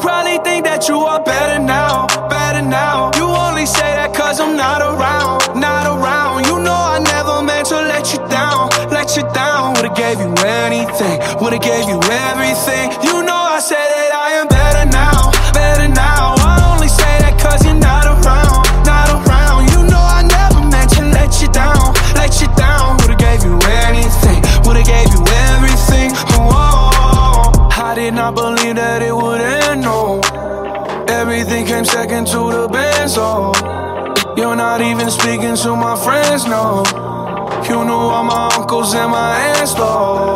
probably think that you are better now, better now. You only say that cause I'm not around, not around. You know I never meant to let you down, let you down. Would've gave you anything, would've gave you everything. You know I said that I am better now, better now. I only say that cause you're not around, not around. You know I never meant to let you down, let you down. Would've gave you anything, would've gave you everything. Oh, I did not believe that it would. Everything came second to the Benz, so oh. you're not even speaking to my friends, no. You knew all my uncles and my aunts, though.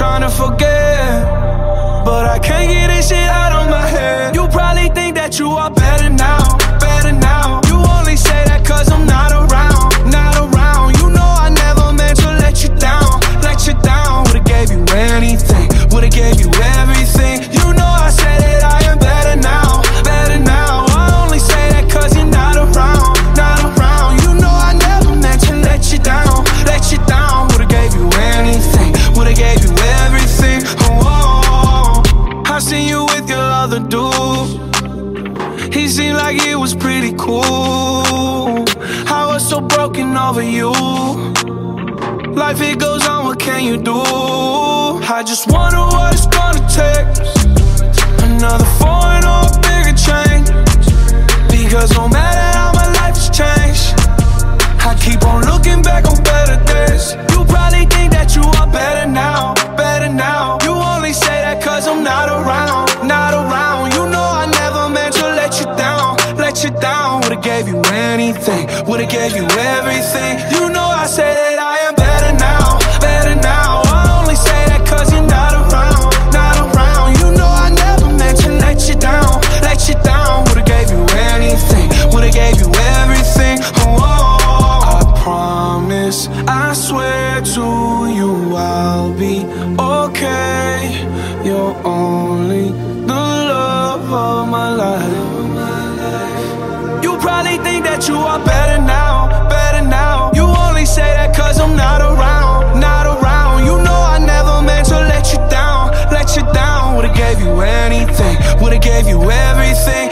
Trying to forget. But I can't get this shit out of my head. You probably think that you are better now, He seemed like he was pretty cool. I was so broken over you. Life it goes on, what can you do? I just wonder what it's gonna take. Another foreign anything, would've gave you everything. You know I say that I am better now, better now. I only say that cause you're not around, not around. You know I never meant to let you down, let you down. Would've gave you anything, would've gave you everything. Oh, I promise, I swear to you I'll be okay. That you are better now, better now. You only say that cause I'm not around, not around. You know I never meant to let you down, let you down. Would've gave you anything, would've gave you everything.